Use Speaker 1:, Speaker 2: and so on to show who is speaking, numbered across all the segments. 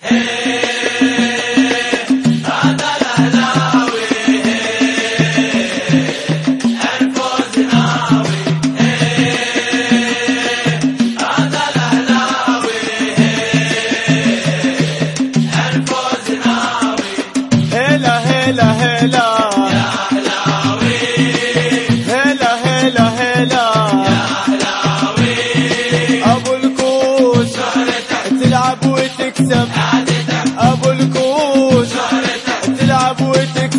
Speaker 1: Hey!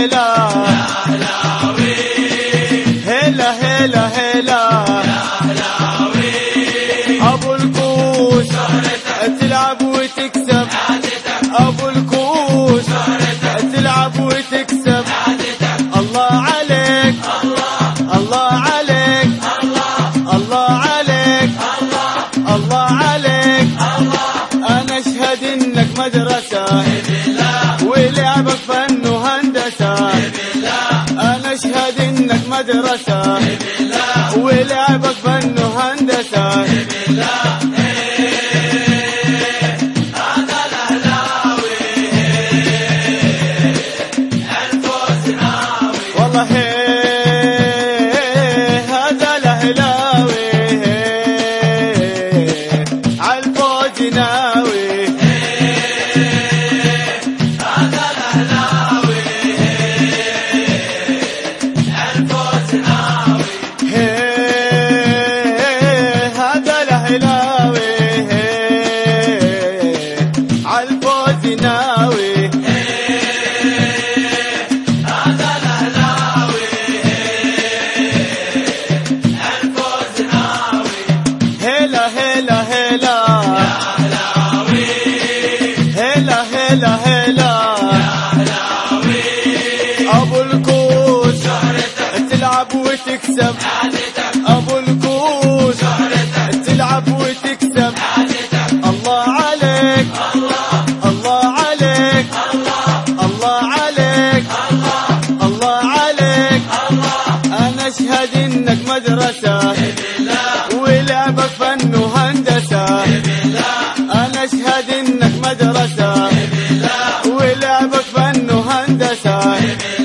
Speaker 1: هلا. هلا هلا هلا. انك مدرسة. ولعبك فن هلا هلا. أبو الكوش تلعب وتكسب. أبو الكوش تلعب وتكسب. الله عليك الله عليك الله عليك الله عليك. أنا أشهد إنك مدرسة ولعبك فن وهندسة. أنا أشهد إنك مدرسة. Yeah.